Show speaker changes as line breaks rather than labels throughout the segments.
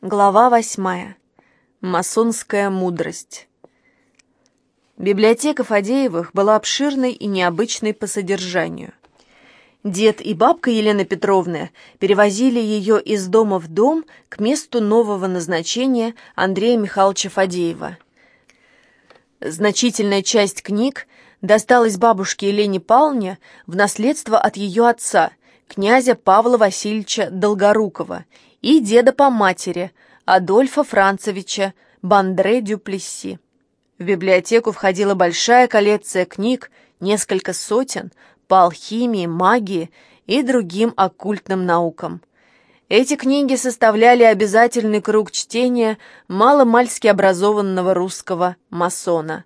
Глава восьмая. Масонская мудрость. Библиотека Фадеевых была обширной и необычной по содержанию. Дед и бабка Елена Петровна перевозили ее из дома в дом к месту нового назначения Андрея Михайловича Фадеева. Значительная часть книг досталась бабушке Елене Павловне в наследство от ее отца, князя Павла Васильевича Долгорукова, и деда по матери, Адольфа Францевича Бандре Дюплесси. В библиотеку входила большая коллекция книг, несколько сотен, по алхимии, магии и другим оккультным наукам. Эти книги составляли обязательный круг чтения маломальски образованного русского масона.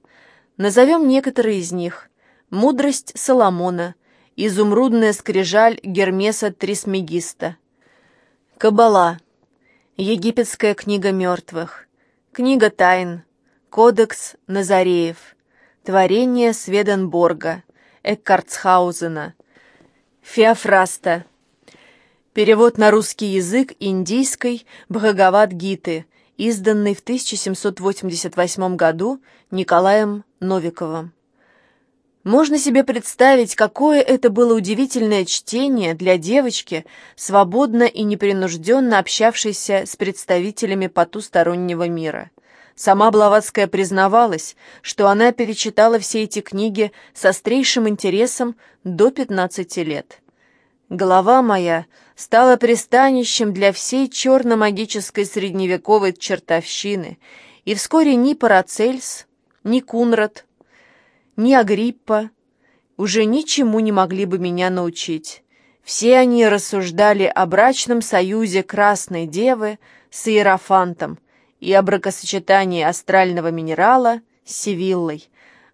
Назовем некоторые из них. «Мудрость Соломона», «Изумрудная скрижаль Гермеса Трисмегиста», Кабала. Египетская книга мертвых. Книга тайн. Кодекс Назареев. Творение Сведенборга. Эккартсхаузена. Феофраста. Перевод на русский язык индийской Бхагавад-гиты, изданный в 1788 году Николаем Новиковым. Можно себе представить, какое это было удивительное чтение для девочки, свободно и непринужденно общавшейся с представителями потустороннего мира. Сама Блаватская признавалась, что она перечитала все эти книги с острейшим интересом до 15 лет. Голова моя стала пристанищем для всей черно-магической средневековой чертовщины, и вскоре ни Парацельс, ни Кунрад, ни Агриппа уже ничему не могли бы меня научить. Все они рассуждали о брачном союзе Красной Девы с Иерофантом и о бракосочетании астрального минерала с Севиллой,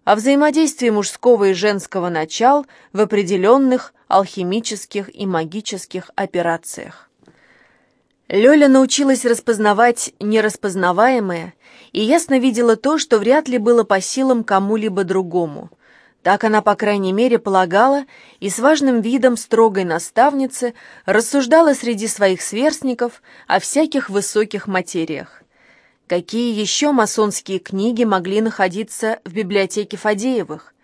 о взаимодействии мужского и женского начал в определенных алхимических и магических операциях. Лёля научилась распознавать нераспознаваемое и ясно видела то, что вряд ли было по силам кому-либо другому. Так она, по крайней мере, полагала и с важным видом строгой наставницы рассуждала среди своих сверстников о всяких высоких материях. Какие еще масонские книги могли находиться в библиотеке Фадеевых?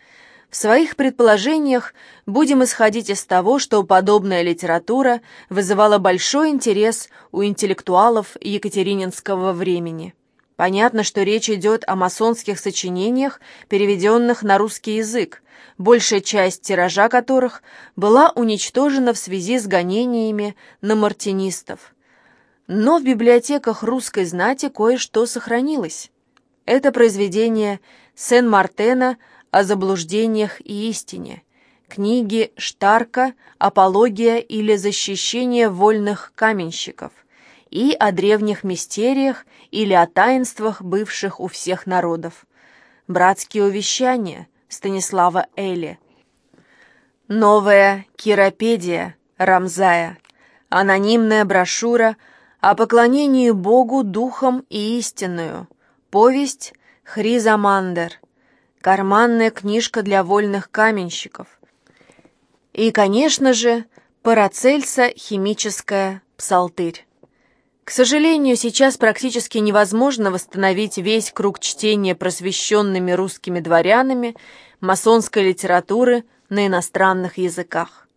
Своих предположениях будем исходить из того, что подобная литература вызывала большой интерес у интеллектуалов екатерининского времени. Понятно, что речь идет о масонских сочинениях, переведенных на русский язык, большая часть тиража которых была уничтожена в связи с гонениями на мартинистов. Но в библиотеках русской знати кое-что сохранилось. Это произведение Сен-Мартена о заблуждениях и истине, книги Штарка «Апология» или «Защищение вольных каменщиков», и о древних мистериях или о таинствах, бывших у всех народов. Братские увещания Станислава Эли. Новая Киропедия Рамзая. Анонимная брошюра о поклонении Богу духом и истинную. Повесть Хризамандер. Карманная книжка для вольных каменщиков. И, конечно же, Парацельса химическая псалтырь. К сожалению, сейчас практически невозможно восстановить весь круг чтения просвещенными русскими дворянами масонской литературы на иностранных языках.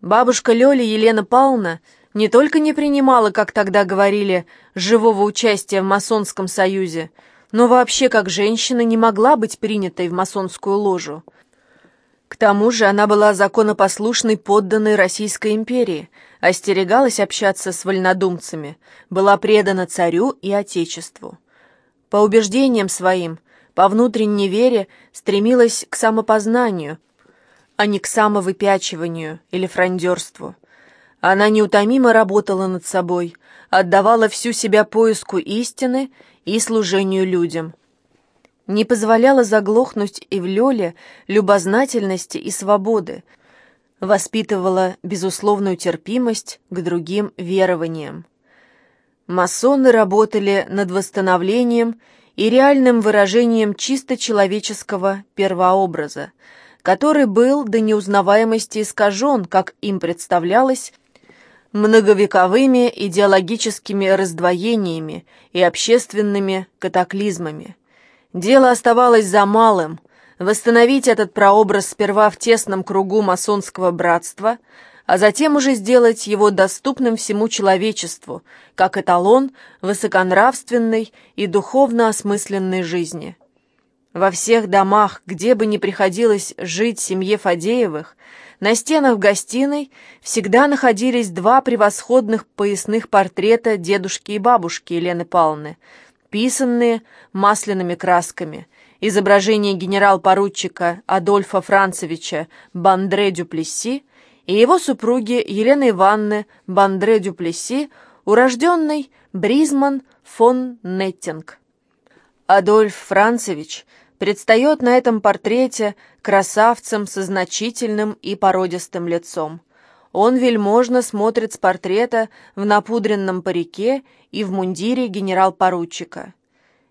Бабушка Лёля Елена Павловна не только не принимала, как тогда говорили, живого участия в масонском союзе, но вообще как женщина не могла быть принятой в масонскую ложу. К тому же она была законопослушной подданной Российской империи – остерегалась общаться с вольнодумцами, была предана царю и отечеству. По убеждениям своим, по внутренней вере стремилась к самопознанию, а не к самовыпячиванию или фрондерству. Она неутомимо работала над собой, отдавала всю себя поиску истины и служению людям. Не позволяла заглохнуть и в Лёле любознательности и свободы, воспитывала безусловную терпимость к другим верованиям. Масоны работали над восстановлением и реальным выражением чисто человеческого первообраза, который был до неузнаваемости искажен, как им представлялось, многовековыми идеологическими раздвоениями и общественными катаклизмами. Дело оставалось за малым – восстановить этот прообраз сперва в тесном кругу масонского братства, а затем уже сделать его доступным всему человечеству, как эталон высоконравственной и духовно осмысленной жизни. Во всех домах, где бы ни приходилось жить семье Фадеевых, на стенах гостиной всегда находились два превосходных поясных портрета дедушки и бабушки Елены Павловны, писанные масляными красками, изображение генерал-поручика Адольфа Францевича Бандре-Дюплесси и его супруги Елены Ивановны Бандре-Дюплесси, урожденной Бризман фон Неттинг. Адольф Францевич предстает на этом портрете красавцем со значительным и породистым лицом. Он вельможно смотрит с портрета в напудренном парике и в мундире генерал-поручика.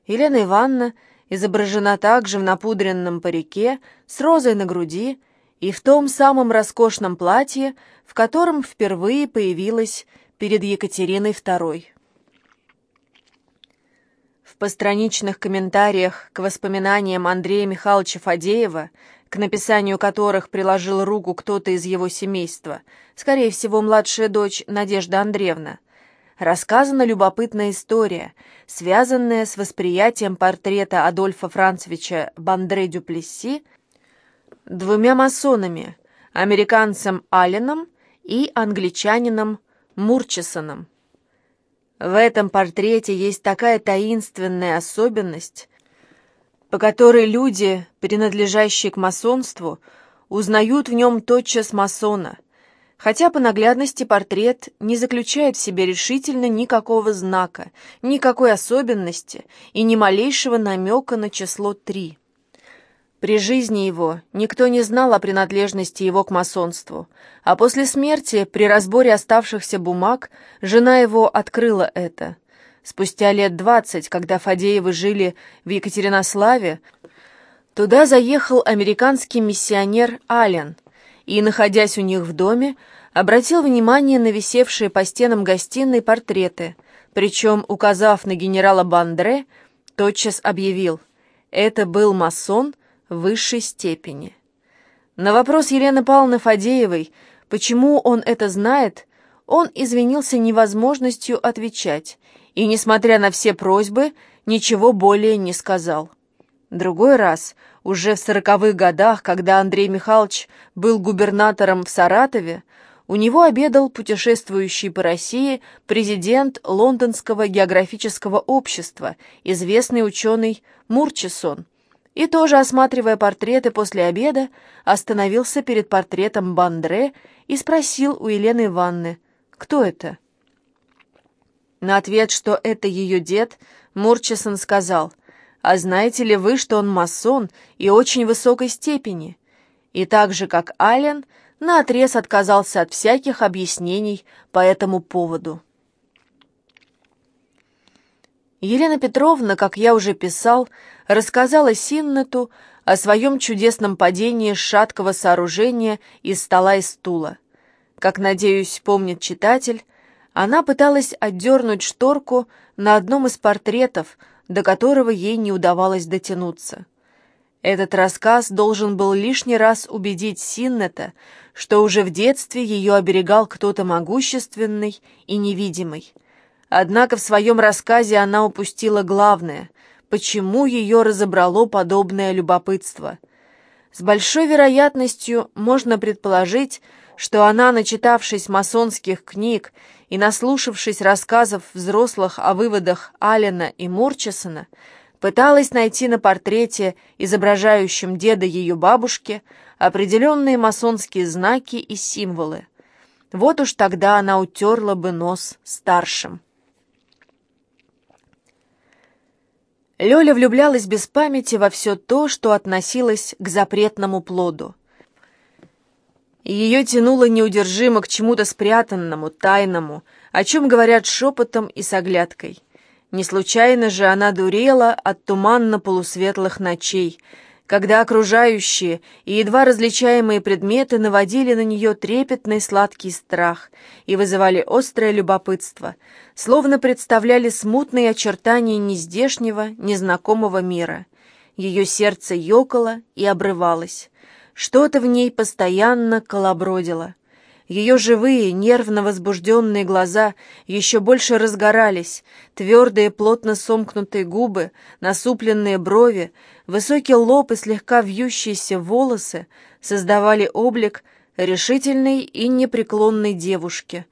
Елена Ивановна изображена также в напудренном парике с розой на груди и в том самом роскошном платье, в котором впервые появилась перед Екатериной II. В постраничных комментариях к воспоминаниям Андрея Михайловича Фадеева, к написанию которых приложил руку кто-то из его семейства, скорее всего, младшая дочь Надежда Андреевна, рассказана любопытная история, связанная с восприятием портрета Адольфа Францевича Бандре Дюплесси двумя масонами, американцем Алленом и англичанином Мурчисоном. В этом портрете есть такая таинственная особенность, по которой люди, принадлежащие к масонству, узнают в нем тотчас масона, хотя по наглядности портрет не заключает в себе решительно никакого знака, никакой особенности и ни малейшего намека на число три. При жизни его никто не знал о принадлежности его к масонству, а после смерти, при разборе оставшихся бумаг, жена его открыла это. Спустя лет двадцать, когда Фадеевы жили в Екатеринославе, туда заехал американский миссионер Аллен и, находясь у них в доме, обратил внимание на висевшие по стенам гостиной портреты, причем, указав на генерала Бандре, тотчас объявил «Это был масон», высшей степени. На вопрос Елены Павловны Фадеевой, почему он это знает, он извинился невозможностью отвечать и, несмотря на все просьбы, ничего более не сказал. Другой раз, уже в сороковых годах, когда Андрей Михайлович был губернатором в Саратове, у него обедал путешествующий по России президент Лондонского географического общества, известный ученый Мурчисон, и тоже, осматривая портреты после обеда, остановился перед портретом Бандре и спросил у Елены Ивановны, кто это? На ответ, что это ее дед, Мурчисон сказал, «А знаете ли вы, что он масон и очень высокой степени?» И так же, как Аллен, наотрез отказался от всяких объяснений по этому поводу. Елена Петровна, как я уже писал, рассказала Синнету о своем чудесном падении шаткого сооружения из стола и стула. Как, надеюсь, помнит читатель, она пыталась отдернуть шторку на одном из портретов, до которого ей не удавалось дотянуться. Этот рассказ должен был лишний раз убедить Синнета, что уже в детстве ее оберегал кто-то могущественный и невидимый. Однако в своем рассказе она упустила главное — почему ее разобрало подобное любопытство. С большой вероятностью можно предположить, что она, начитавшись масонских книг и наслушавшись рассказов взрослых о выводах Аллена и Мурчесона, пыталась найти на портрете, изображающем деда ее бабушки, определенные масонские знаки и символы. Вот уж тогда она утерла бы нос старшим. Лёля влюблялась без памяти во все то, что относилось к запретному плоду. Ее тянуло неудержимо к чему-то спрятанному, тайному, о чем говорят шепотом и с оглядкой. Не случайно же она дурела от туманно-полусветлых ночей, когда окружающие и едва различаемые предметы наводили на нее трепетный сладкий страх и вызывали острое любопытство, словно представляли смутные очертания нездешнего, незнакомого мира. Ее сердце ёкало и обрывалось. Что-то в ней постоянно колобродило. Ее живые, нервно возбужденные глаза еще больше разгорались, твердые, плотно сомкнутые губы, насупленные брови, высокий лоб и слегка вьющиеся волосы создавали облик решительной и непреклонной девушки,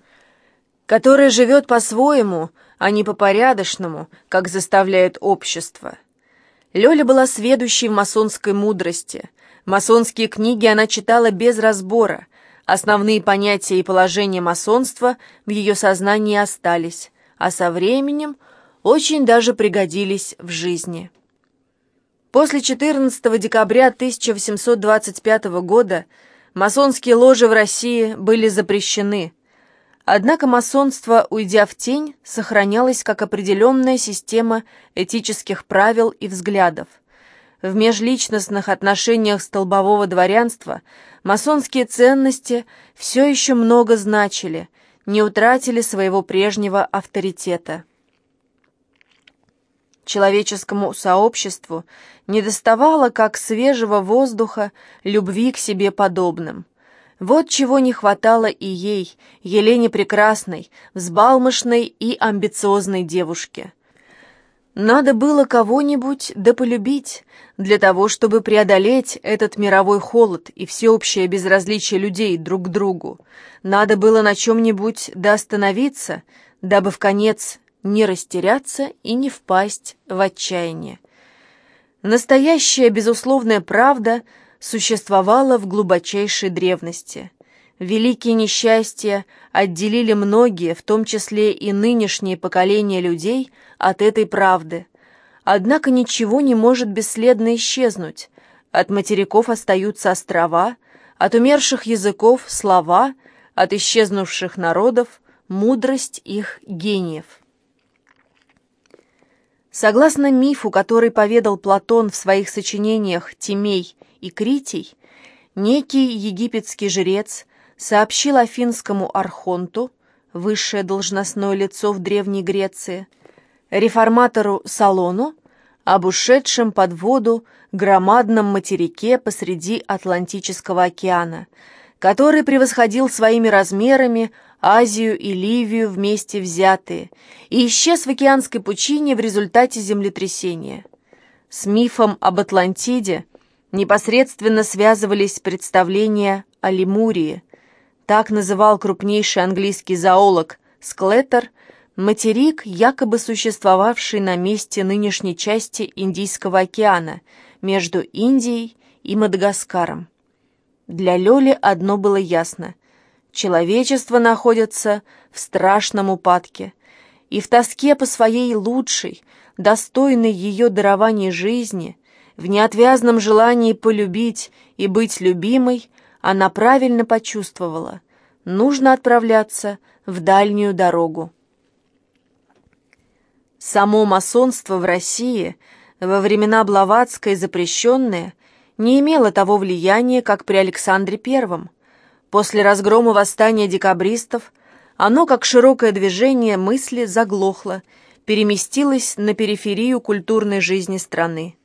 которая живет по-своему, а не по-порядочному, как заставляет общество. Лёля была сведущей в масонской мудрости. Масонские книги она читала без разбора — Основные понятия и положения масонства в ее сознании остались, а со временем очень даже пригодились в жизни. После 14 декабря 1825 года масонские ложи в России были запрещены, однако масонство, уйдя в тень, сохранялось как определенная система этических правил и взглядов – в межличностных отношениях столбового дворянства масонские ценности все еще много значили, не утратили своего прежнего авторитета. Человеческому сообществу недоставало как свежего воздуха любви к себе подобным. Вот чего не хватало и ей, Елене Прекрасной, взбалмошной и амбициозной девушке – надо было кого-нибудь да полюбить, для того, чтобы преодолеть этот мировой холод и всеобщее безразличие людей друг к другу. Надо было на чем-нибудь да остановиться, дабы в конец не растеряться и не впасть в отчаяние. Настоящая безусловная правда существовала в глубочайшей древности. Великие несчастья отделили многие, в том числе и нынешние поколения людей, от этой правды. Однако ничего не может бесследно исчезнуть. От материков остаются острова, от умерших языков — слова, от исчезнувших народов — мудрость их гениев. Согласно мифу, который поведал Платон в своих сочинениях «Тимей» и «Критий», некий египетский жрец сообщил афинскому архонту, высшее должностное лицо в Древней Греции, реформатору Салону об ушедшем под воду громадном материке посреди Атлантического океана, который превосходил своими размерами Азию и Ливию вместе взятые и исчез в океанской пучине в результате землетрясения. С мифом об Атлантиде непосредственно связывались представления о Лемурии. Так называл крупнейший английский зоолог Склеттер – Материк, якобы существовавший на месте нынешней части Индийского океана, между Индией и Мадагаскаром. Для Лёли одно было ясно. Человечество находится в страшном упадке, и в тоске по своей лучшей, достойной ее дарования жизни, в неотвязном желании полюбить и быть любимой, она правильно почувствовала, нужно отправляться в дальнюю дорогу. Само масонство в России во времена Блаватской запрещенное не имело того влияния, как при Александре I. После разгрома восстания декабристов оно, как широкое движение мысли, заглохло, переместилось на периферию культурной жизни страны.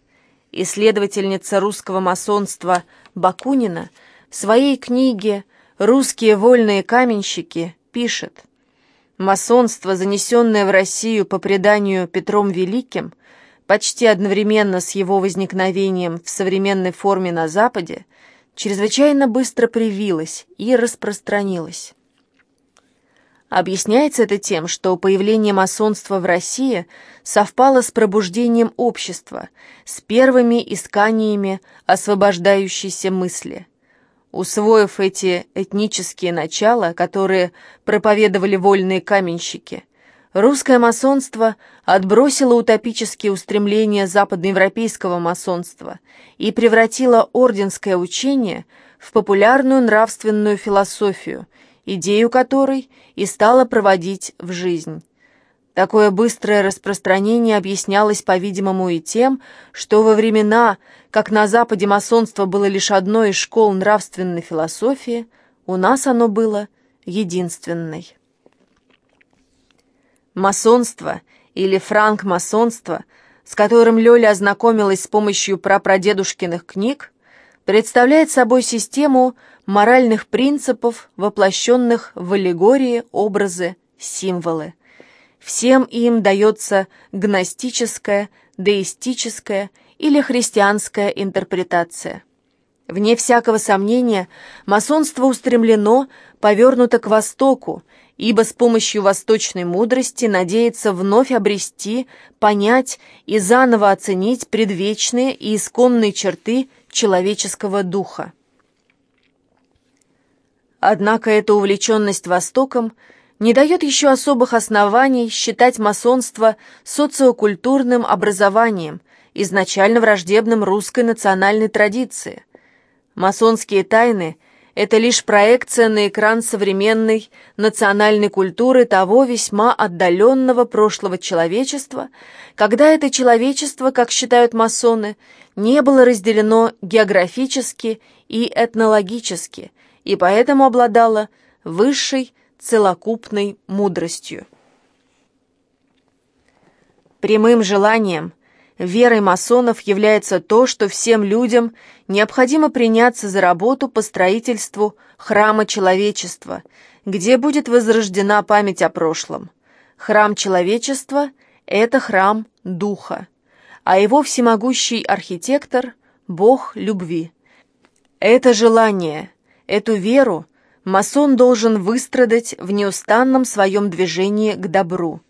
Исследовательница русского масонства Бакунина в своей книге «Русские вольные каменщики» пишет Масонство, занесенное в Россию по преданию Петром Великим, почти одновременно с его возникновением в современной форме на Западе, чрезвычайно быстро привилось и распространилось. Объясняется это тем, что появление масонства в России совпало с пробуждением общества, с первыми исканиями освобождающейся мысли – Усвоив эти этнические начала, которые проповедовали вольные каменщики, русское масонство отбросило утопические устремления западноевропейского масонства и превратило орденское учение в популярную нравственную философию, идею которой и стало проводить в жизнь. Такое быстрое распространение объяснялось, по-видимому, и тем, что во времена, как на Западе масонство было лишь одной из школ нравственной философии, у нас оно было единственной. Масонство или франк-масонство, с которым Лёля ознакомилась с помощью прапрадедушкиных книг, представляет собой систему моральных принципов, воплощенных в аллегории, образы, символы. Всем им дается гностическая, деистическая или христианская интерпретация. Вне всякого сомнения, масонство устремлено, повернуто к Востоку, ибо с помощью восточной мудрости надеется вновь обрести, понять и заново оценить предвечные и исконные черты человеческого духа. Однако эта увлеченность Востоком – не дает еще особых оснований считать масонство социокультурным образованием, изначально враждебным русской национальной традиции. Масонские тайны – это лишь проекция на экран современной национальной культуры того весьма отдаленного прошлого человечества, когда это человечество, как считают масоны, не было разделено географически и этнологически, и поэтому обладало высшей целокупной мудростью. Прямым желанием, верой масонов является то, что всем людям необходимо приняться за работу по строительству храма человечества, где будет возрождена память о прошлом. Храм человечества – это храм Духа, а его всемогущий архитектор – Бог любви. Это желание, эту веру – масон должен выстрадать в неустанном своем движении к добру.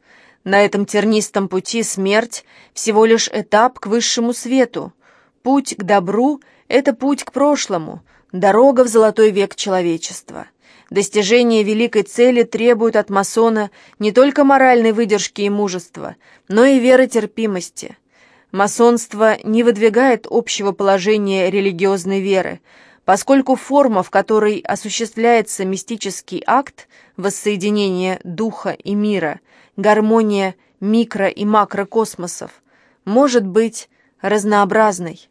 На этом тернистом пути смерть – всего лишь этап к высшему свету. Путь к добру – это путь к прошлому, дорога в золотой век человечества. Достижение великой цели требует от масона не только моральной выдержки и мужества, но и веры терпимости. Масонство не выдвигает общего положения религиозной веры – поскольку форма, в которой осуществляется мистический акт воссоединения духа и мира, гармония микро- и макрокосмосов, может быть разнообразной.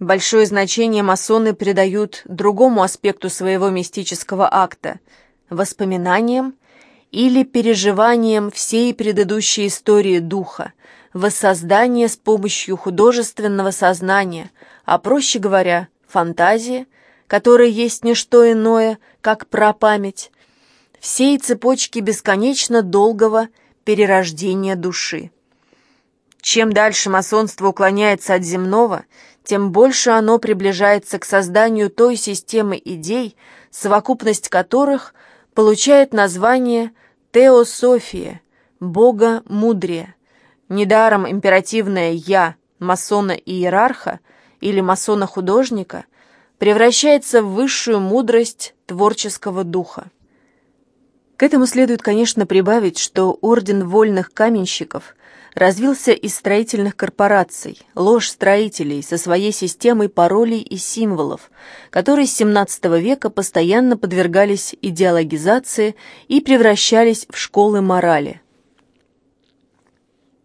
Большое значение масоны придают другому аспекту своего мистического акта – воспоминаниям или переживаниям всей предыдущей истории духа, воссоздание с помощью художественного сознания – а проще говоря, фантазия, которая есть не что иное, как прапамять, всей цепочки бесконечно долгого перерождения души. Чем дальше масонство уклоняется от земного, тем больше оно приближается к созданию той системы идей, совокупность которых получает название теософия, бога мудрия. Недаром императивное «я» масона-иерарха – или масона-художника превращается в высшую мудрость творческого духа. К этому следует, конечно, прибавить, что Орден вольных каменщиков развился из строительных корпораций, ложь строителей со своей системой паролей и символов, которые с XVII века постоянно подвергались идеологизации и превращались в школы морали.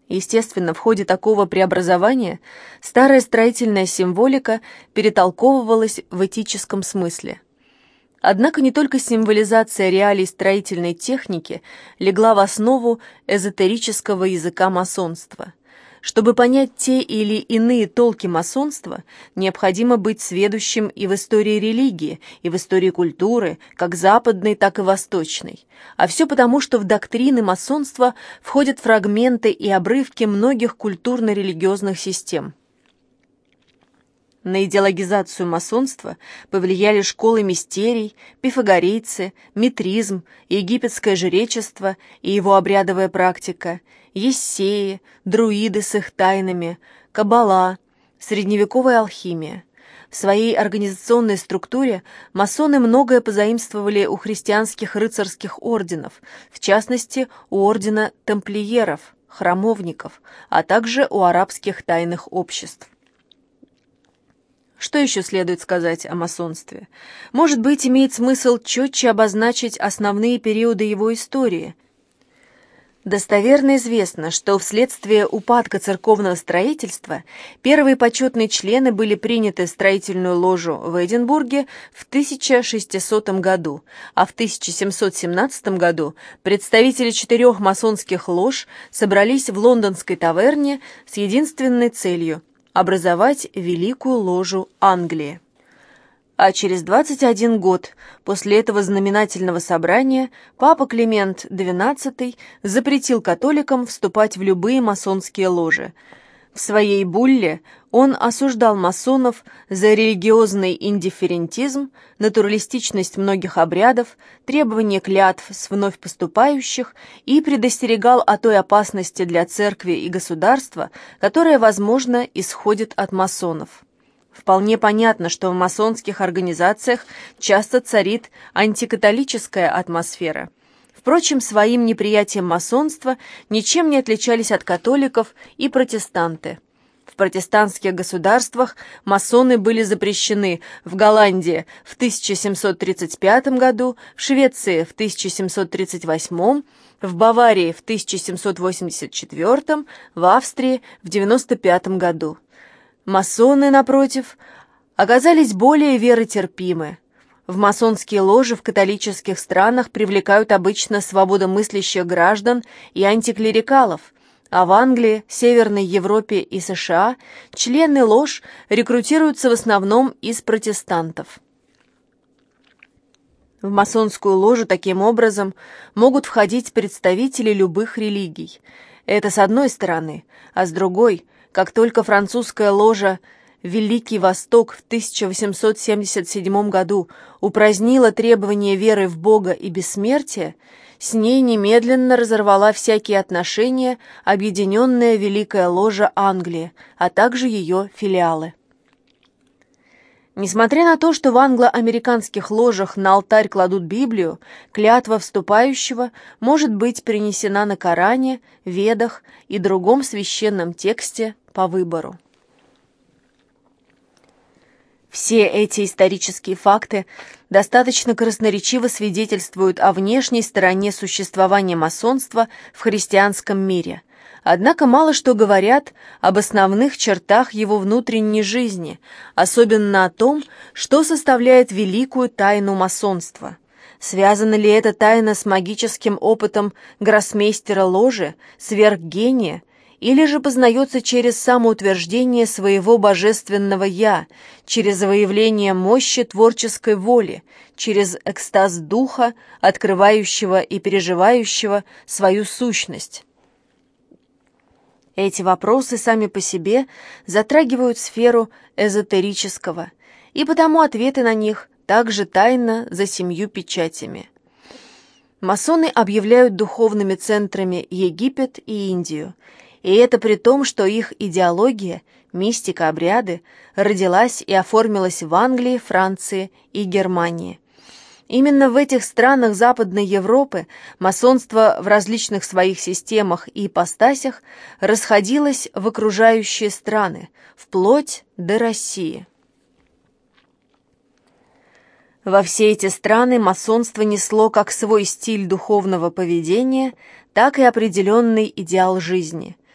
Естественно, в ходе такого преобразования старая строительная символика перетолковывалась в этическом смысле. Однако не только символизация реалий строительной техники легла в основу эзотерического языка масонства. Чтобы понять те или иные толки масонства, необходимо быть сведущим и в истории религии, и в истории культуры, как западной, так и восточной. А все потому, что в доктрины масонства входят фрагменты и обрывки многих культурно-религиозных систем. На идеологизацию масонства повлияли школы мистерий, пифагорейцы, метризм, египетское жречество и его обрядовая практика, ессеи, друиды с их тайнами, каббала, средневековая алхимия. В своей организационной структуре масоны многое позаимствовали у христианских рыцарских орденов, в частности, у ордена тамплиеров, храмовников, а также у арабских тайных обществ. Что еще следует сказать о масонстве? Может быть, имеет смысл четче обозначить основные периоды его истории. Достоверно известно, что вследствие упадка церковного строительства первые почетные члены были приняты в строительную ложу в Эдинбурге в 1600 году, а в 1717 году представители четырех масонских лож собрались в лондонской таверне с единственной целью – образовать Великую ложу Англии а через 21 год после этого знаменательного собрания папа Климент XII запретил католикам вступать в любые масонские ложи. В своей булле он осуждал масонов за религиозный индифферентизм, натуралистичность многих обрядов, требование клятв с вновь поступающих и предостерегал о той опасности для церкви и государства, которая, возможно, исходит от масонов. Вполне понятно, что в масонских организациях часто царит антикатолическая атмосфера. Впрочем, своим неприятием масонства ничем не отличались от католиков и протестанты. В протестантских государствах масоны были запрещены в Голландии в 1735 году, в Швеции в 1738, в Баварии в 1784, в Австрии в 95 году. Масоны, напротив, оказались более веротерпимы. В масонские ложи в католических странах привлекают обычно свободомыслящих граждан и антиклерикалов, а в Англии, Северной Европе и США члены лож рекрутируются в основном из протестантов. В масонскую ложу таким образом могут входить представители любых религий. Это с одной стороны, а с другой – как только французская ложа «Великий Восток» в 1877 году упразднила требования веры в Бога и бессмертия, с ней немедленно разорвала всякие отношения объединенная Великая Ложа Англии, а также ее филиалы. Несмотря на то, что в англо-американских ложах на алтарь кладут Библию, клятва вступающего может быть принесена на Коране, Ведах и другом священном тексте по выбору. Все эти исторические факты достаточно красноречиво свидетельствуют о внешней стороне существования масонства в христианском мире, однако мало что говорят об основных чертах его внутренней жизни, особенно о том, что составляет великую тайну масонства. Связана ли эта тайна с магическим опытом гроссмейстера ложи, сверхгения, или же познается через самоутверждение своего божественного «я», через выявление мощи творческой воли, через экстаз духа, открывающего и переживающего свою сущность. Эти вопросы сами по себе затрагивают сферу эзотерического, и потому ответы на них также тайно за семью печатями. Масоны объявляют духовными центрами Египет и Индию – и это при том, что их идеология, мистика, обряды родилась и оформилась в Англии, Франции и Германии. Именно в этих странах Западной Европы масонство в различных своих системах и ипостасях расходилось в окружающие страны, вплоть до России. Во все эти страны масонство несло как свой стиль духовного поведения, так и определенный идеал жизни –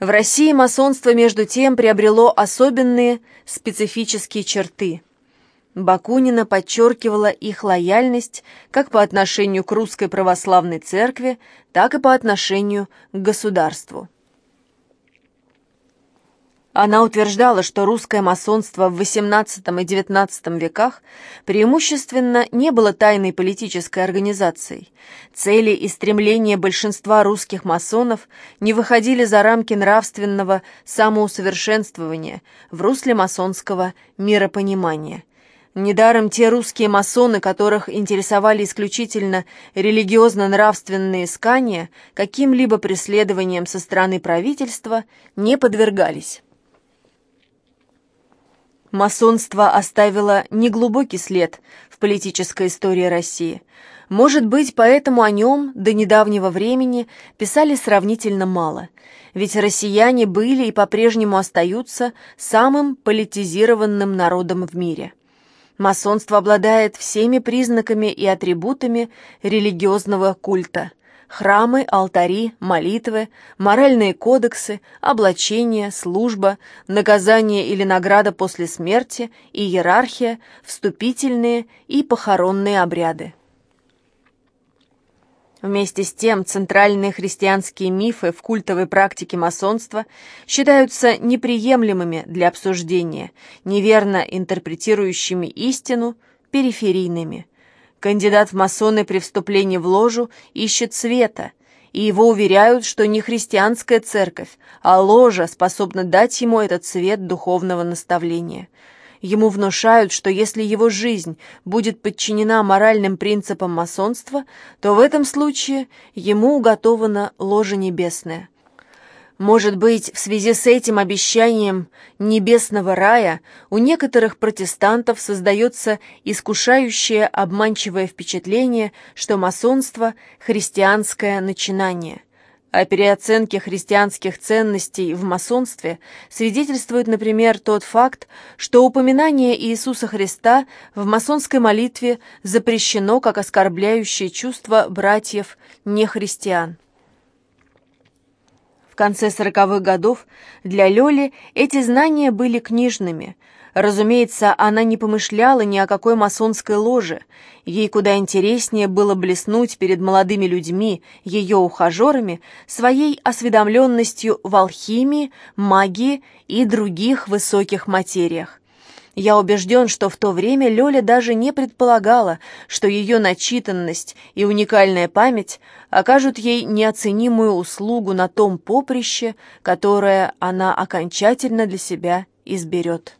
в России масонство, между тем, приобрело особенные специфические черты. Бакунина подчеркивала их лояльность как по отношению к русской православной церкви, так и по отношению к государству. Она утверждала, что русское масонство в XVIII и XIX веках преимущественно не было тайной политической организацией. Цели и стремления большинства русских масонов не выходили за рамки нравственного самоусовершенствования в русле масонского миропонимания. Недаром те русские масоны, которых интересовали исключительно религиозно-нравственные искания, каким-либо преследованием со стороны правительства не подвергались. Масонство оставило неглубокий след в политической истории России. Может быть, поэтому о нем до недавнего времени писали сравнительно мало, ведь россияне были и по-прежнему остаются самым политизированным народом в мире. Масонство обладает всеми признаками и атрибутами религиозного культа. Храмы, алтари, молитвы, моральные кодексы, облачение, служба, наказание или награда после смерти, иерархия, вступительные и похоронные обряды. Вместе с тем, центральные христианские мифы в культовой практике масонства считаются неприемлемыми для обсуждения, неверно интерпретирующими истину, периферийными. Кандидат в масоны при вступлении в ложу ищет света, и его уверяют, что не христианская церковь, а ложа способна дать ему этот свет духовного наставления – Ему внушают, что если его жизнь будет подчинена моральным принципам масонства, то в этом случае ему уготована ложа небесная. Может быть, в связи с этим обещанием небесного рая у некоторых протестантов создается искушающее обманчивое впечатление, что масонство – христианское начинание – о переоценке христианских ценностей в масонстве свидетельствует, например, тот факт, что упоминание Иисуса Христа в масонской молитве запрещено как оскорбляющее чувство братьев нехристиан. В конце сороковых годов для Лёли эти знания были книжными – Разумеется, она не помышляла ни о какой масонской ложе. Ей куда интереснее было блеснуть перед молодыми людьми, ее ухажерами, своей осведомленностью в алхимии, магии и других высоких материях. Я убежден, что в то время Лёля даже не предполагала, что ее начитанность и уникальная память окажут ей неоценимую услугу на том поприще, которое она окончательно для себя изберет.